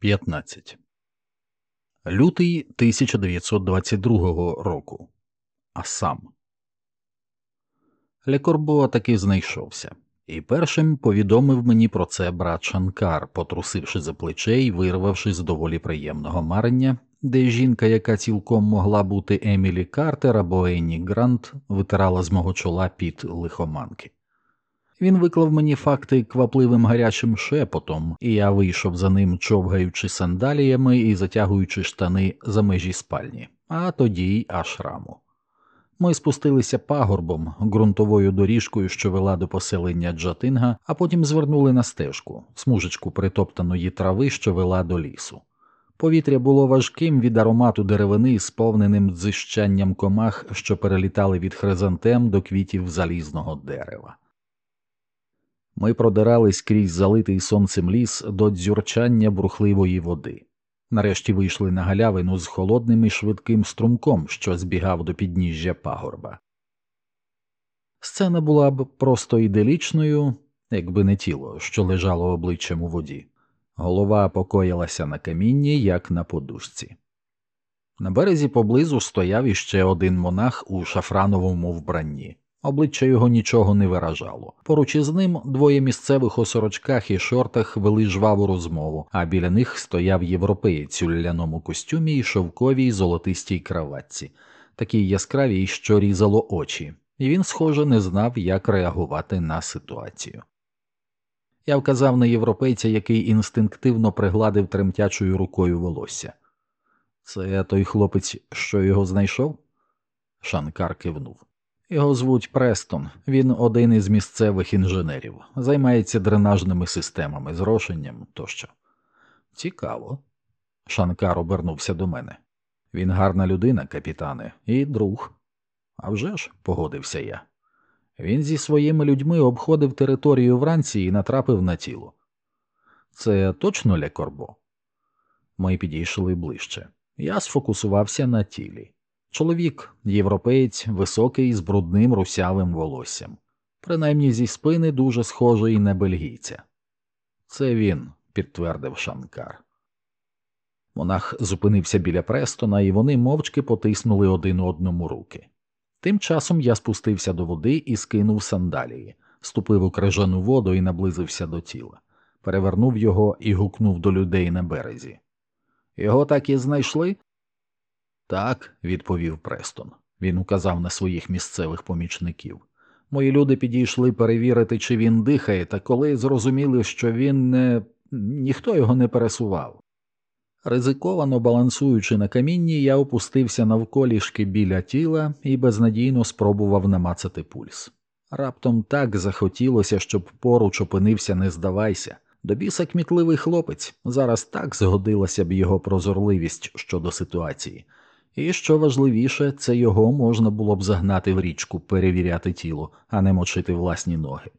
15. Лютий 1922 року. А сам Лекорбо таки знайшовся, і першим повідомив мені про це брат Шанкар, потрусивши за плече і вирвавши з доволі приємного марення, де жінка, яка цілком могла бути Емілі Картер або Енні Грант, витирала з мого чола під лихоманки. Він виклав мені факти квапливим гарячим шепотом, і я вийшов за ним, човгаючи сандаліями і затягуючи штани за межі спальні, а тоді й ашраму. Ми спустилися пагорбом ґрунтовою доріжкою, що вела до поселення Джатинга, а потім звернули на стежку, смужечку притоптаної трави, що вела до лісу. Повітря було важким від аромату деревини, сповненим дзищанням комах, що перелітали від хризантем до квітів залізного дерева. Ми продирались крізь залитий сонцем ліс до дзюрчання бурхливої води. Нарешті вийшли на галявину з холодним і швидким струмком, що збігав до підніжжя пагорба. Сцена була б просто іделічною, якби не тіло, що лежало обличчям у воді. Голова покоїлася на камінні, як на подушці. На березі поблизу стояв іще один монах у шафрановому вбранні. Обличчя його нічого не виражало. Поруч із ним двоє місцевих у сорочках і шортах вели жваву розмову, а біля них стояв європеєць у ляному костюмі і шовковій золотистій краватці, такій яскравій, що різало очі, і він, схоже, не знав, як реагувати на ситуацію. Я вказав на європейця, який інстинктивно пригладив тремтячою рукою волосся. Це той хлопець, що його знайшов? Шанкар кивнув. Його звуть Престон, він один із місцевих інженерів, займається дренажними системами, зрошенням тощо. Цікаво. Шанкар обернувся до мене. Він гарна людина, капітане, і друг. «А вже ж», – погодився я. Він зі своїми людьми обходив територію вранці і натрапив на тіло. Це точно Лекорбо? Ми підійшли ближче. Я сфокусувався на тілі. Чоловік, європеєць, високий, з брудним русявим волоссям, принаймні зі спини дуже схожий на бельгійця. Це він, підтвердив Шанкар. Монах зупинився біля Престона, і вони мовчки потиснули один одному руки. Тим часом я спустився до води і скинув сандалії, ступив у крижану воду і наблизився до тіла, перевернув його і гукнув до людей на березі. Його так і знайшли? Так, відповів Престон. Він указав на своїх місцевих помічників. Мої люди підійшли перевірити, чи він дихає, та коли зрозуміли, що він не ніхто його не пересував. Ризиковано балансуючи на камінні, я опустився навколішки біля тіла і безнадійно спробував намацати пульс. Раптом так захотілося, щоб поруч опинився, не здавайся. До біса кмітливий хлопець зараз так згодилася б його прозорливість щодо ситуації. І що важливіше, це його можна було б загнати в річку, перевіряти тіло, а не мочити власні ноги.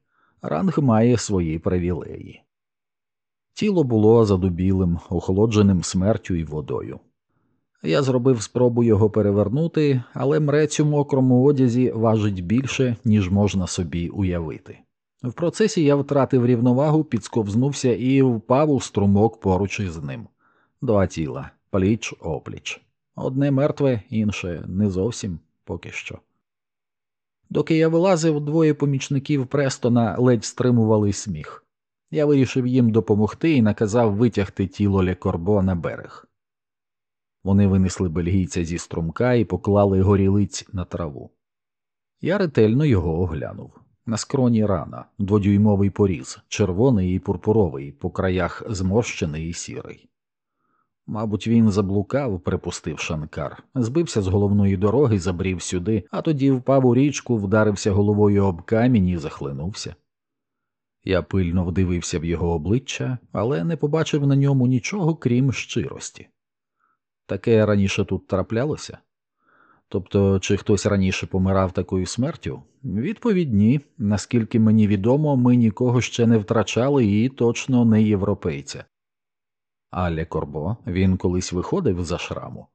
Ранг має свої привілеї. Тіло було задубілим, охолодженим смертю і водою. Я зробив спробу його перевернути, але мрець у мокрому одязі важить більше, ніж можна собі уявити. В процесі я втратив рівновагу, підсковзнувся і впав у струмок поруч із ним. Два тіла, пліч опліч. Одне мертве, інше не зовсім поки що. Доки я вилазив, двоє помічників Престона ледь стримували сміх. Я вирішив їм допомогти і наказав витягти тіло Лекорбо на берег. Вони винесли бельгійця зі струмка і поклали горілиць на траву. Я ретельно його оглянув. На скроні рана, дводюймовий поріз, червоний і пурпуровий, по краях зморщений і сірий. Мабуть, він заблукав, припустив Шанкар, збився з головної дороги, забрів сюди, а тоді впав у річку, вдарився головою об камінь і захлинувся. Я пильно вдивився в його обличчя, але не побачив на ньому нічого, крім щирості. Таке раніше тут траплялося? Тобто, чи хтось раніше помирав такою смертю? Відповідь ні. Наскільки мені відомо, ми нікого ще не втрачали і точно не європейця. Але Корбо він колись виходив за шраму.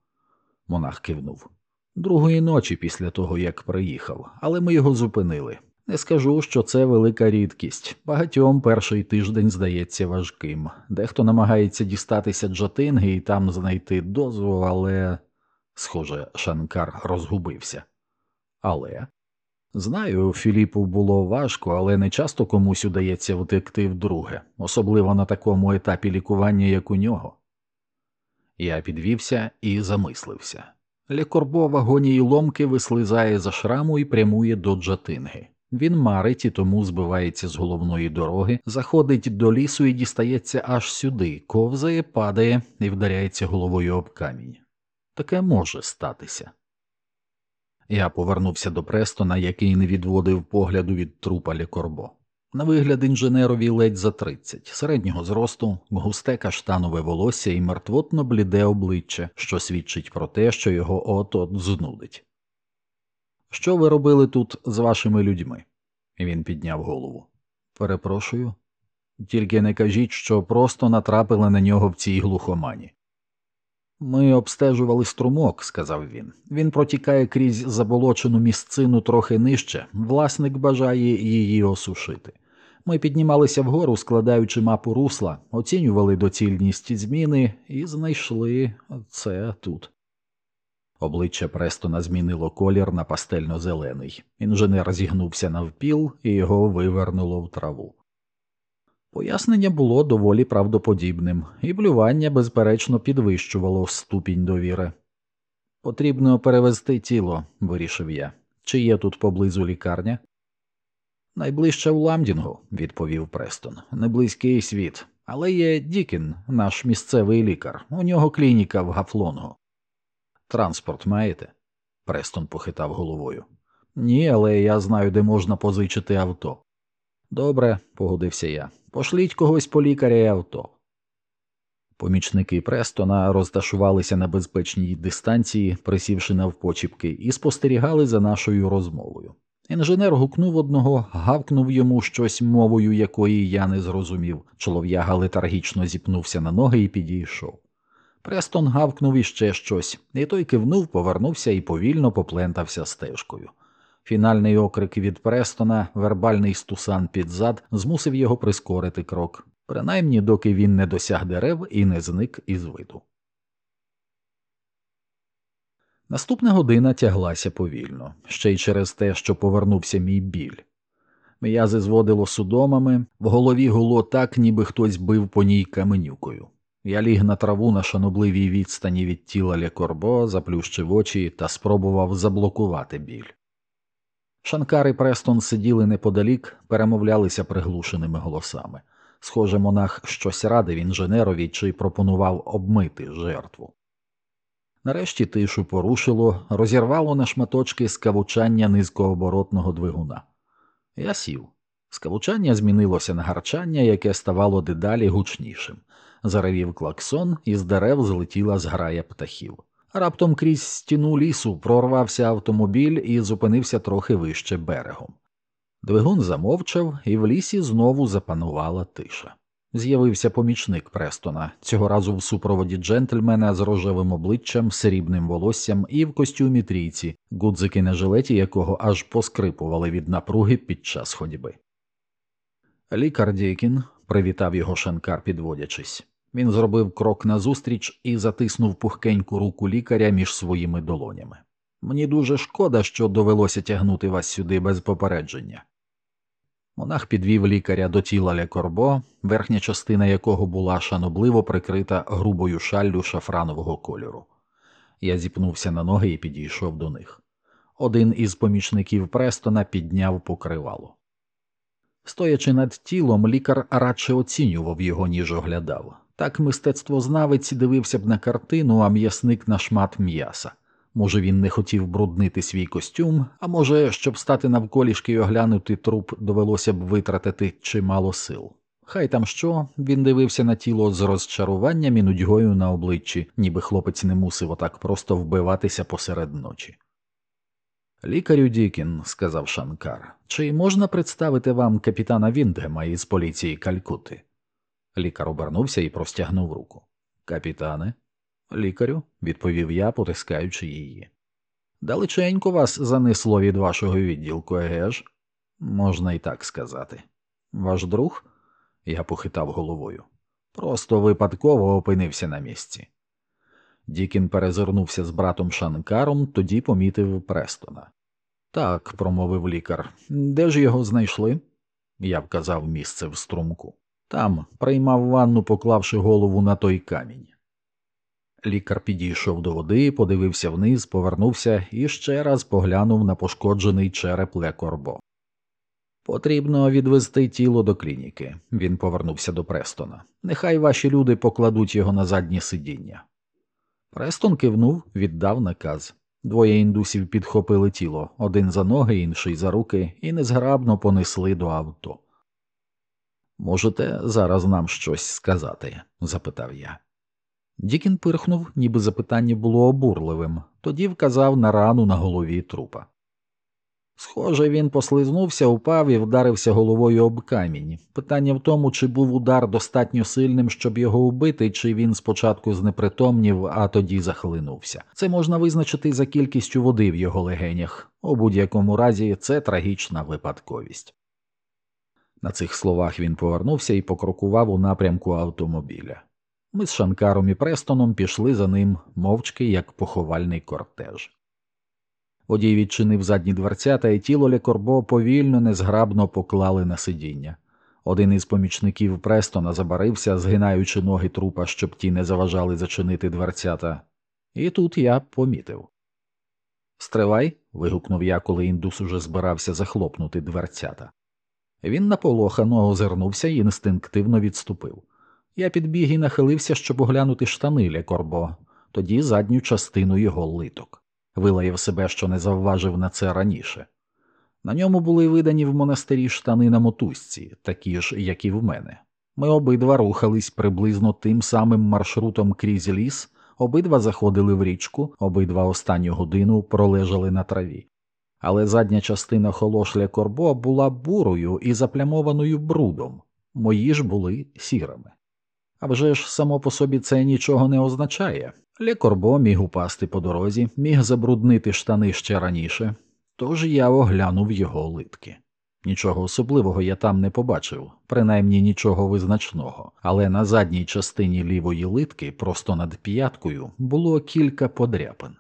Монах кивнув. Другої ночі після того, як приїхав, але ми його зупинили. Не скажу, що це велика рідкість. Багатьом перший тиждень здається важким. Дехто намагається дістатися Джатинги і там знайти дозвол, але. Схоже, Шанкар розгубився. Але. Знаю, Філіпу було важко, але не часто комусь удається втекти вдруге, особливо на такому етапі лікування, як у нього. Я підвівся і замислився. Лекорбо в агонії ломки вислизає за шраму і прямує до Джатинги. Він марить і тому збивається з головної дороги, заходить до лісу і дістається аж сюди, ковзає, падає і вдаряється головою об камінь. Таке може статися. Я повернувся до Престона, який не відводив погляду від трупа Лікорбо. На вигляд інженерові ледь за тридцять, середнього зросту, густе каштанове волосся і мертвотно бліде обличчя, що свідчить про те, що його от от знудить. Що ви робили тут з вашими людьми? Він підняв голову. Перепрошую. Тільки не кажіть, що просто натрапили на нього в цій глухомані. Ми обстежували струмок, сказав він. Він протікає крізь заболочену місцину трохи нижче, власник бажає її осушити. Ми піднімалися вгору, складаючи мапу русла, оцінювали доцільність зміни і знайшли це тут. Обличчя Престона змінило колір на пастельно зелений. Інженер зігнувся навпіл і його вивернуло в траву. Пояснення було доволі правдоподібним, і блювання, безперечно, підвищувало ступінь довіри. Потрібно перевезти тіло, вирішив я. Чи є тут поблизу лікарня? Найближче в Ламдінгу, відповів Престон. Неблизький світ. Але є Дікін, наш місцевий лікар. У нього клініка в Гафлонгу. Транспорт маєте? Престон похитав головою. Ні, але я знаю, де можна позичити авто. Добре, погодився я. Пошліть когось по лікаря і авто. Помічники Престона розташувалися на безпечній дистанції, присівши навпочіпки, і спостерігали за нашою розмовою. Інженер гукнув одного, гавкнув йому щось мовою, якої я не зрозумів. Чолов'яга летаргічно зіпнувся на ноги і підійшов. Престон гавкнув іще щось, і той кивнув, повернувся і повільно поплентався стежкою. Фінальний окрик від Престона, вербальний стусан під зад, змусив його прискорити крок, принаймні доки він не досяг дерев і не зник із виду. Наступна година тяглася повільно, ще й через те, що повернувся мій біль. М'язи зводило судомами, в голові гуло так, ніби хтось бив по ній каменюкою. Я ліг на траву на шанобливій відстані від тіла Лекорбо, заплющив очі та спробував заблокувати біль. Шанкар і Престон сиділи неподалік, перемовлялися приглушеними голосами. Схоже, монах щось радив інженерові чи пропонував обмити жертву. Нарешті тишу порушило, розірвало на шматочки скавучання низькооборотного двигуна. Я сів. Скавучання змінилося на гарчання, яке ставало дедалі гучнішим. Заревів клаксон, і з дерев злетіла зграя птахів. Раптом крізь стіну лісу прорвався автомобіль і зупинився трохи вище берегом. Двигун замовчав, і в лісі знову запанувала тиша. З'явився помічник Престона, цього разу в супроводі джентльмена з рожевим обличчям, срібним волоссям і в костюмі трійці, гудзики на жилеті якого аж поскрипували від напруги під час ходьби. Лікар Дікін привітав його Шанкар, підводячись. Він зробив крок назустріч і затиснув пухкеньку руку лікаря між своїми долонями. Мені дуже шкода, що довелося тягнути вас сюди без попередження. Монах підвів лікаря до тіла Лекорбо, верхня частина якого була шанобливо прикрита грубою шаллю шафранового кольору. Я зіпнувся на ноги і підійшов до них. Один із помічників Престона підняв покривало. Стоячи над тілом, лікар радше оцінював його, ніж оглядав. Так мистецтвознавець дивився б на картину, а м'ясник на шмат м'яса. Може, він не хотів бруднити свій костюм, а може, щоб стати навколішки й оглянути труп, довелося б витратити чимало сил. Хай там що, він дивився на тіло з розчаруванням і нудьгою на обличчі, ніби хлопець не мусив отак просто вбиватися посеред ночі. Лікарю Дікін, сказав Шанкар, чи можна представити вам капітана Віндгема із поліції Калькути? Лікар обернувся і простягнув руку. Капітане, лікарю, відповів я, потискаючи її. Далеченько вас занесло від вашого відділку, еге ж? Можна і так сказати. Ваш друг? Я похитав головою. Просто випадково опинився на місці. Дікін перезирнувся з братом Шанкаром, тоді помітив Престона. Так, промовив лікар. Де ж його знайшли? Я вказав місце в струмку. Там приймав ванну, поклавши голову на той камінь. Лікар підійшов до води, подивився вниз, повернувся і ще раз поглянув на пошкоджений череп Лекорбо. Потрібно відвести тіло до клініки. Він повернувся до Престона. Нехай ваші люди покладуть його на заднє сидіння. Престон кивнув, віддав наказ. Двоє індусів підхопили тіло, один за ноги, інший за руки, і незграбно понесли до авто. Можете зараз нам щось сказати? запитав я. Дікін пирхнув, ніби запитання було обурливим, тоді вказав на рану на голові трупа. Схоже, він послизнувся, упав і вдарився головою об камінь. Питання в тому, чи був удар достатньо сильним, щоб його убити, чи він спочатку знепритомнів, а тоді захлинувся. Це можна визначити за кількістю води в його легенях. У будь-якому разі це трагічна випадковість. На цих словах він повернувся і покрокував у напрямку автомобіля. Ми з Шанкаром і Престоном пішли за ним мовчки як поховальний кортеж. Водій відчинив задні дверцята, і тіло Лекорбо повільно, незграбно поклали на сидіння. Один із помічників Престона забарився, згинаючи ноги трупа, щоб ті не заважали зачинити дверцята. І тут я помітив. Стривай. вигукнув я, коли індус уже збирався захлопнути дверцята. Він наполохано озирнувся і інстинктивно відступив. Я підбіг і нахилився, щоб оглянути штани Лекорбо, тоді задню частину його литок вилаяв себе, що не завважив на це раніше. На ньому були видані в монастирі штани на мотузці, такі ж, як і в мене. Ми обидва рухались приблизно тим самим маршрутом крізь ліс, обидва заходили в річку, обидва останню годину пролежали на траві. Але задня частина холошля корбо була бурою і заплямованою брудом, мої ж були сірими. А вже ж само по собі це нічого не означає. Лекорбо міг упасти по дорозі, міг забруднити штани ще раніше, тож я оглянув його литки. Нічого особливого я там не побачив, принаймні нічого визначного, але на задній частині лівої литки, просто над п'яткою, було кілька подряпин.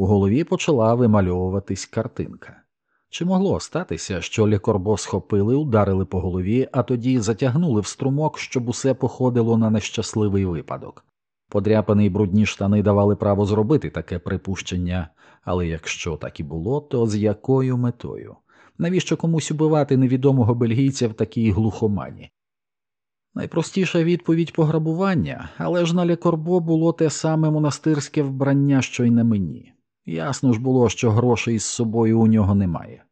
У голові почала вимальовуватись картинка. Чи могло статися, що Лекорбо схопили, ударили по голові, а тоді затягнули в струмок, щоб усе походило на нещасливий випадок? Подряпані брудні штани давали право зробити таке припущення, але якщо так і було, то з якою метою? Навіщо комусь убивати невідомого бельгійця в такій глухомані? Найпростіша відповідь пограбування, але ж на Лекорбо було те саме монастирське вбрання, що й на мені. Ясно ж було, що грошей з собою у нього немає.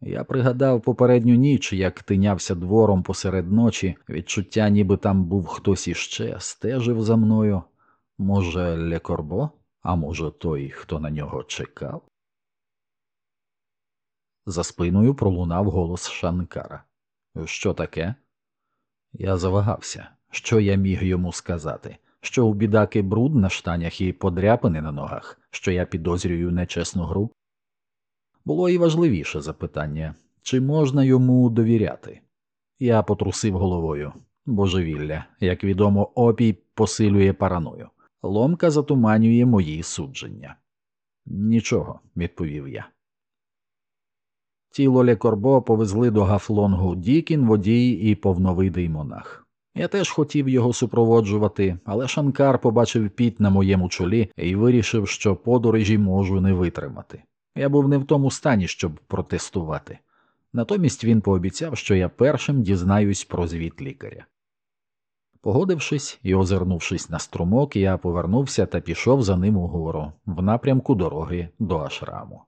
Я пригадав попередню ніч, як тинявся двором посеред ночі, відчуття, ніби там був хтось іще, стежив за мною. Може, Лекорбо, а може, той, хто на нього чекав? За спиною пролунав голос Шанкара. Що таке? Я завагався. Що я міг йому сказати? Що у бідаки бруд на штанях і подряпини на ногах, що я підозрюю нечесну гру? Було і важливіше запитання чи можна йому довіряти? Я потрусив головою. Божевілля, як відомо, опій посилює параною. Ломка затуманює мої судження. Нічого, відповів я. Тіло Лекорбо повезли до гафлонгу Дікін, водій і повновидий монах. Я теж хотів його супроводжувати, але Шанкар побачив піт на моєму чолі і вирішив, що подорожі можу не витримати. Я був не в тому стані, щоб протестувати. Натомість він пообіцяв, що я першим дізнаюсь про звіт лікаря. Погодившись і озирнувшись на струмок, я повернувся та пішов за ним угору в напрямку дороги до Ашраму.